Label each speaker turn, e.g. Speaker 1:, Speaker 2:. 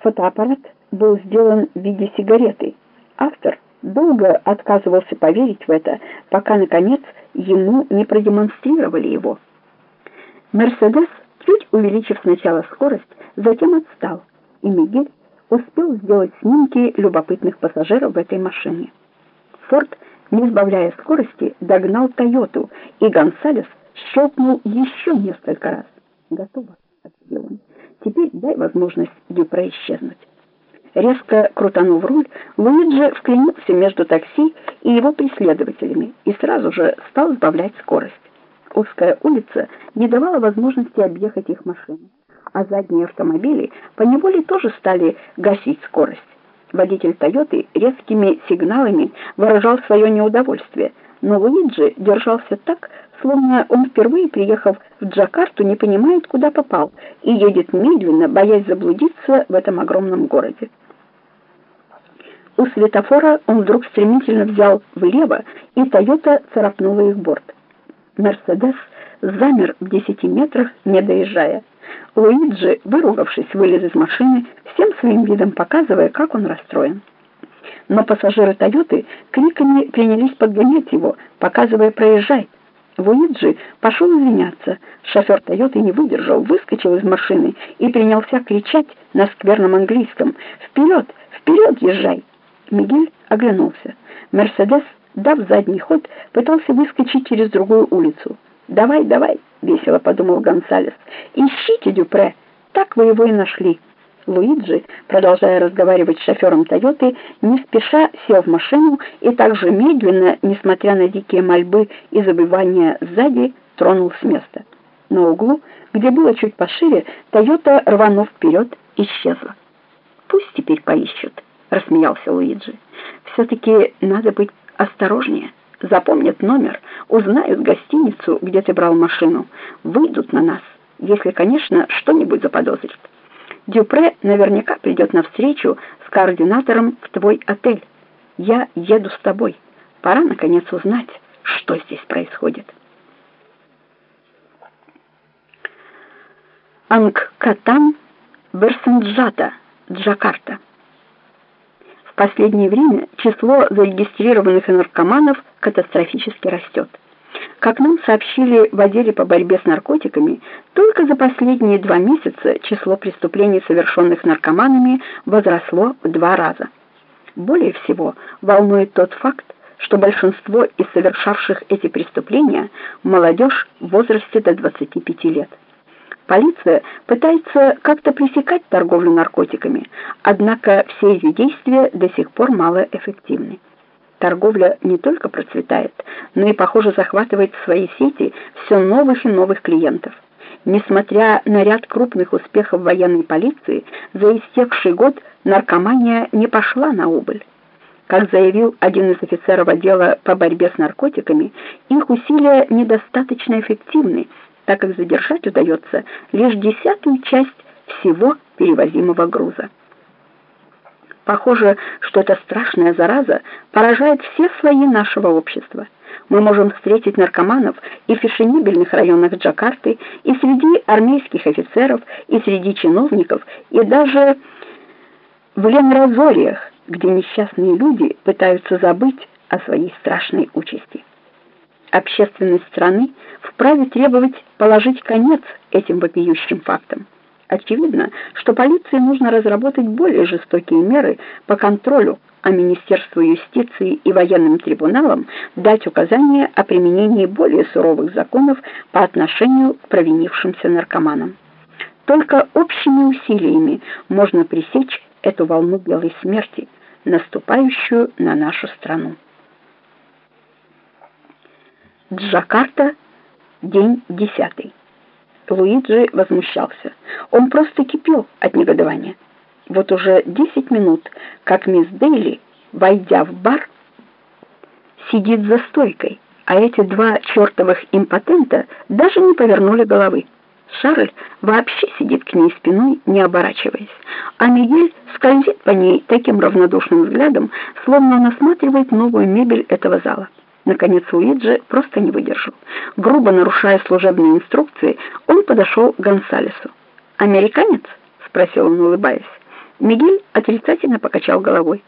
Speaker 1: Фотоаппарат был сделан в виде сигареты. Автор долго отказывался поверить в это, пока, наконец, ему не продемонстрировали его. «Мерседес», чуть увеличив сначала скорость, затем отстал, и Мигель успел сделать снимки любопытных пассажиров в этой машине. Форд, не сбавляя скорости, догнал Тойоту, и Гонсалес щелкнул еще несколько раз. «Готово», — ответил он. «Теперь дай возможность Дюпре исчезнуть». Резко крутанув руль, Луиджи вклинился между такси и его преследователями и сразу же стал сбавлять скорость. Узкая улица не давала возможности объехать их машину, а задние автомобили поневоле тоже стали гасить скорость. Водитель «Тойоты» резкими сигналами выражал свое неудовольствие, но Луиджи держался так, словно он впервые, приехав в Джакарту, не понимает, куда попал, и едет медленно, боясь заблудиться в этом огромном городе. У светофора он вдруг стремительно взял влево, и «Тойота» царапнула их борт. «Мерседес» замер в десяти метрах, не доезжая. Луиджи, выругавшись, вылез из машины, всем своим видом показывая, как он расстроен. Но пассажиры «Тойоты» криками принялись подгонять его, показывая «проезжай». Луиджи пошел извиняться. Шофер «Тойоты» не выдержал, выскочил из машины и принялся кричать на скверном английском «Вперед! Вперед езжай!» Мигель оглянулся. «Мерседес», дав задний ход, пытался выскочить через другую улицу. «Давай, давай!» — весело подумал Гонсалес. «Ищите Дюпре! Так вы его и нашли!» Луиджи, продолжая разговаривать с шофером «Тойоты», не спеша сел в машину и также медленно, несмотря на дикие мольбы и забывания сзади, тронул с места. На углу, где было чуть пошире, «Тойота», рванув вперед, исчезла. «Пусть теперь поищут», — рассмеялся Луиджи. «Все-таки надо быть осторожнее. Запомнят номер, узнают гостиницу, где ты брал машину, выйдут на нас, если, конечно, что-нибудь заподозрят». Дюпре наверняка придет на встречу с координатором в твой отель. Я еду с тобой. Пора, наконец, узнать, что здесь происходит. Ангкатан, Берсенджата, Джакарта. В последнее время число зарегистрированных наркоманов катастрофически растет. Как нам сообщили в отделе по борьбе с наркотиками, только за последние два месяца число преступлений, совершенных наркоманами, возросло в два раза. Более всего волнует тот факт, что большинство из совершавших эти преступления – молодежь в возрасте до 25 лет. Полиция пытается как-то пресекать торговлю наркотиками, однако все ее действия до сих пор малоэффективны. Торговля не только процветает, но и, похоже, захватывает в свои сети все новых и новых клиентов. Несмотря на ряд крупных успехов военной полиции, за истекший год наркомания не пошла на убыль. Как заявил один из офицеров отдела по борьбе с наркотиками, их усилия недостаточно эффективны, так как задержать удается лишь десятую часть всего перевозимого груза. Похоже, что эта страшная зараза поражает все слои нашего общества. Мы можем встретить наркоманов и в фешенебельных районах Джакарты, и среди армейских офицеров, и среди чиновников, и даже в Ленразориях, где несчастные люди пытаются забыть о своей страшной участи. Общественность страны вправе требовать положить конец этим вопиющим фактам. Очевидно, что полиции нужно разработать более жестокие меры по контролю, а Министерству юстиции и военным трибуналам дать указания о применении более суровых законов по отношению к провинившимся наркоманам. Только общими усилиями можно пресечь эту волну белой смерти, наступающую на нашу страну. Джакарта, день десятый. Луиджи возмущался. Он просто кипел от негодования. Вот уже десять минут, как мисс Дейли, войдя в бар, сидит за стойкой, а эти два чертовых импотента даже не повернули головы. Шарль вообще сидит к ней спиной, не оборачиваясь, а Мигель скользит по ней таким равнодушным взглядом, словно он осматривает новую мебель этого зала. Наконец Уиджи просто не выдержал. Грубо нарушая служебные инструкции, он подошел к Гонсалесу. «Американец?» — спросил он, улыбаясь. Мигель отрицательно покачал головой.